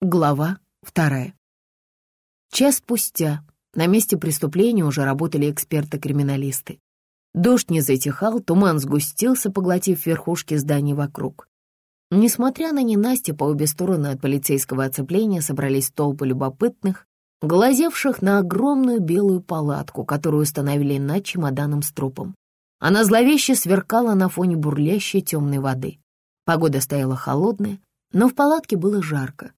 Глава вторая. Час спустя на месте преступления уже работали эксперты-криминалисты. Дождь не затихал, туман сгустился, поглотив верхушки зданий вокруг. Несмотря на ненастье, по обе стороны от полицейского оцепления собрались толпы любопытных, глазевших на огромную белую палатку, которую установили над чемоданом с трупом. Она зловеще сверкала на фоне бурлящей темной воды. Погода стояла холодная, но в палатке было жарко.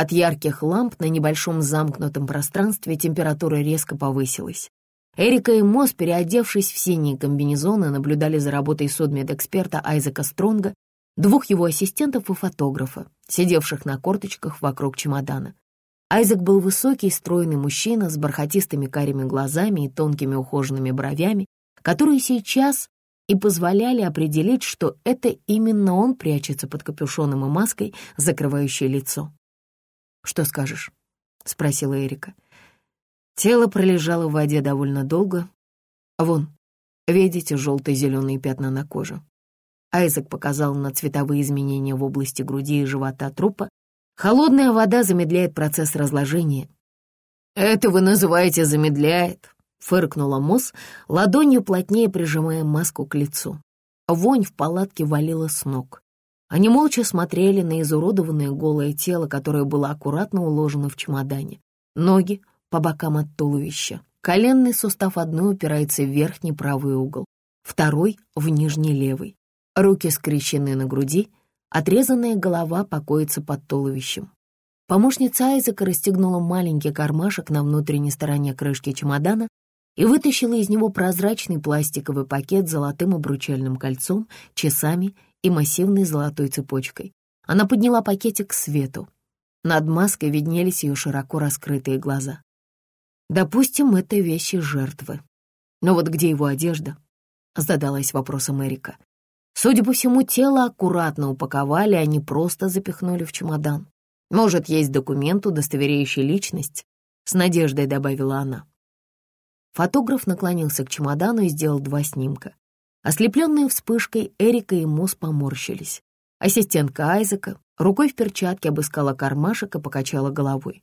От ярких ламп на небольшом замкнутом пространстве температура резко повысилась. Эрика и Мосс, переодевшись в синие комбинезоны, наблюдали за работой судмедэксперта Айзека Стронга, двух его ассистентов и фотографа, сидевших на корточках вокруг чемодана. Айзек был высокий, стройный мужчина с бархатистыми карими глазами и тонкими ухоженными бровями, которые сейчас и позволяли определить, что это именно он прячется под капюшоном и маской, закрывающей лицо. «Что скажешь?» — спросила Эрика. Тело пролежало в воде довольно долго. Вон, видите желто-зеленые пятна на коже? Айзек показал на цветовые изменения в области груди и живота трупа. Холодная вода замедляет процесс разложения. «Это вы называете замедляет?» — фыркнула Мосс, ладонью плотнее прижимая маску к лицу. Вонь в палатке валила с ног. Они молча смотрели на изуродованное голое тело, которое было аккуратно уложено в чемодане. Ноги по бокам от туловища. Коленный сустав одной упирается в верхний правый угол, второй — в нижний левый. Руки скрещены на груди, отрезанная голова покоится под туловищем. Помощница Айзека расстегнула маленький кармашек на внутренней стороне крышки чемодана и вытащила из него прозрачный пластиковый пакет с золотым обручальным кольцом, часами и массивной золотой цепочкой. Она подняла пакетик к свету. Над маской виднелись ее широко раскрытые глаза. Допустим, это вещи жертвы. Но вот где его одежда? Задалась вопросом Эрика. Судя по всему, тело аккуратно упаковали, а не просто запихнули в чемодан. Может, есть документ, удостоверяющий личность? С надеждой добавила она. Фотограф наклонился к чемодану и сделал два снимка. Ослепленные вспышкой, Эрика и Мосс поморщились. Ассистентка Айзека рукой в перчатке обыскала кармашек и покачала головой.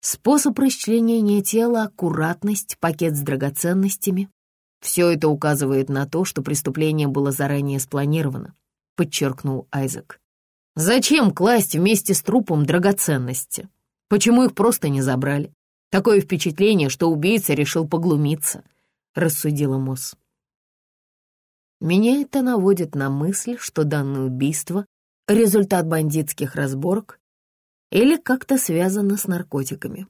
Способ расчленения тела, аккуратность, пакет с драгоценностями — все это указывает на то, что преступление было заранее спланировано, подчеркнул Айзек. Зачем класть вместе с трупом драгоценности? Почему их просто не забрали? Такое впечатление, что убийца решил поглумиться, рассудила Мосс. Меня это наводит на мысль, что данное убийство — результат бандитских разборок или как-то связано с наркотиками,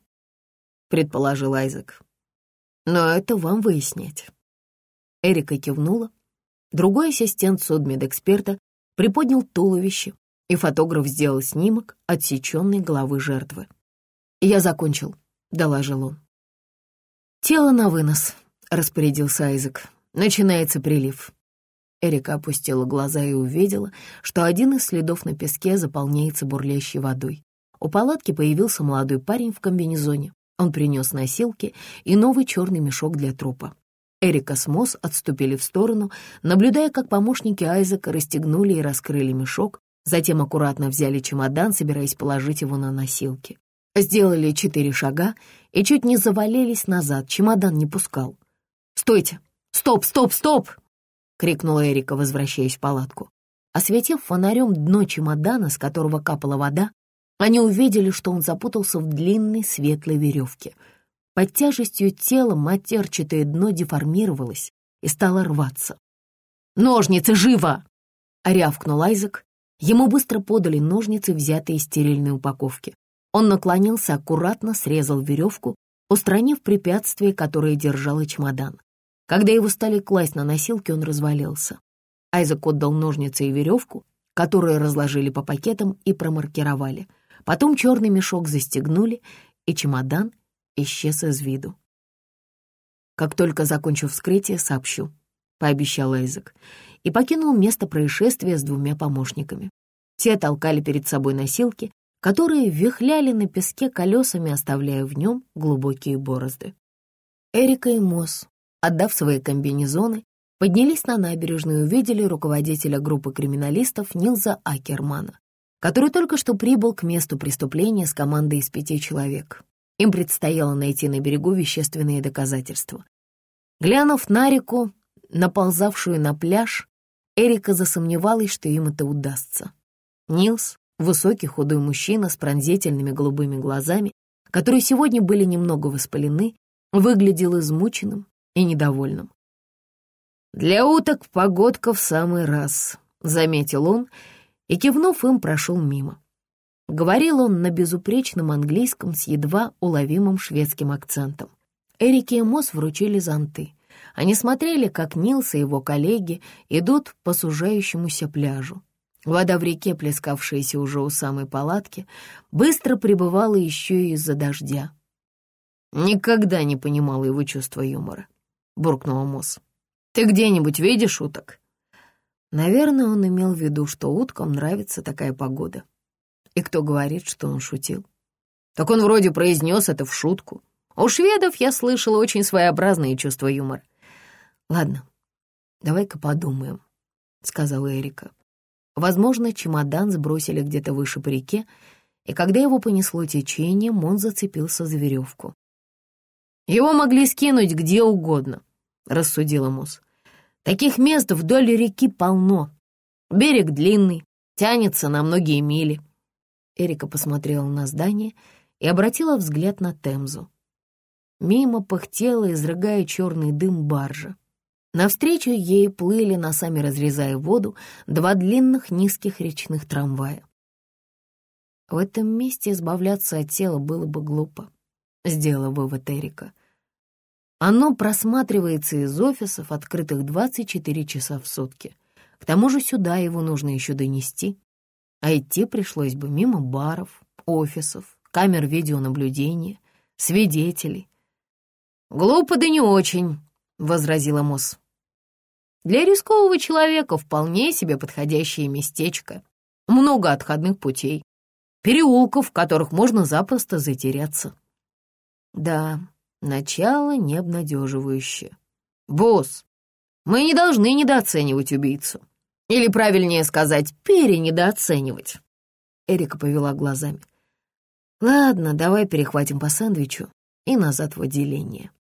предположил Айзек. Но это вам выяснять. Эрика кивнула. Другой ассистент судмедэксперта приподнял туловище, и фотограф сделал снимок отсеченной головы жертвы. «Я закончил», — доложил он. «Тело на вынос», — распорядился Айзек. «Начинается прилив». Эрика опустила глаза и увидела, что один из следов на песке заполняется бурлящей водой. У палатки появился молодой парень в комбинезоне. Он принес носилки и новый черный мешок для трупа. Эрика с Мосс отступили в сторону, наблюдая, как помощники Айзека расстегнули и раскрыли мешок, затем аккуратно взяли чемодан, собираясь положить его на носилки. Сделали четыре шага и чуть не завалились назад, чемодан не пускал. «Стойте! Стоп, стоп, стоп!» — крикнула Эрика, возвращаясь в палатку. Осветив фонарем дно чемодана, с которого капала вода, они увидели, что он запутался в длинной светлой веревке. Под тяжестью тела матерчатое дно деформировалось и стало рваться. «Ножницы, живо!» — рявкнул Айзек. Ему быстро подали ножницы, взятые из стерильной упаковки. Он наклонился, аккуратно срезал веревку, устранив препятствие, которое держало чемодан. Когда его стали класть на носилки, он развалился. Айзек отдал ножницы и веревку, которые разложили по пакетам и промаркировали. Потом черный мешок застегнули, и чемодан исчез из виду. «Как только закончу вскрытие, сообщу», — пообещал Айзек, и покинул место происшествия с двумя помощниками. Те толкали перед собой носилки, которые вихляли на песке колесами, оставляя в нем глубокие борозды. Эрика и Мосс Отдав свои комбинезоны, поднялись на набережную и увидели руководителя группы криминалистов Нилза Акермана. который только что прибыл к месту преступления с командой из пяти человек. Им предстояло найти на берегу вещественные доказательства. Глянув на реку, наползавшую на пляж, Эрика засомневалась, что им это удастся. Нилс, высокий худой мужчина с пронзительными голубыми глазами, которые сегодня были немного воспалены, выглядел измученным и недовольным. «Для уток погодка в самый раз», — заметил он, и, кивнув им, прошел мимо. Говорил он на безупречном английском с едва уловимым шведским акцентом. Эрике и Мосс вручили зонты. Они смотрели, как Нилс и его коллеги идут по сужающемуся пляжу. Вода в реке, плескавшаяся уже у самой палатки, быстро прибывала еще и из-за дождя. «Никогда не понимала его чувства юмора», — буркнула Мосс. «Ты где-нибудь видишь уток?» Наверное, он имел в виду, что уткам нравится такая погода. И кто говорит, что он шутил? Так он вроде произнес это в шутку. У шведов я слышала очень своеобразные чувства юмора. «Ладно, давай-ка подумаем», — сказала Эрика. Возможно, чемодан сбросили где-то выше по реке, и когда его понесло течением, он зацепился за веревку. «Его могли скинуть где угодно», — рассудила Мус. «Таких мест вдоль реки полно. Берег длинный, тянется на многие мили». Эрика посмотрела на здание и обратила взгляд на Темзу. Мимо пыхтела, изрыгая черный дым баржа. Навстречу ей плыли, носами разрезая воду, два длинных низких речных трамвая. В этом месте избавляться от тела было бы глупо, сделала вывод Эрика. Оно просматривается из офисов, открытых 24 часа в сутки. К тому же сюда его нужно еще донести. А идти пришлось бы мимо баров, офисов, камер видеонаблюдения, свидетелей. «Глупо да не очень», — возразила Мосс. Для рискового человека вполне себе подходящее местечко. Много отходных путей, переулков, в которых можно запросто затеряться. Да, начало необнадеживающее. Босс, мы не должны недооценивать убийцу. Или, правильнее сказать, перенедооценивать. Эрика повела глазами. Ладно, давай перехватим по сэндвичу и назад в отделение.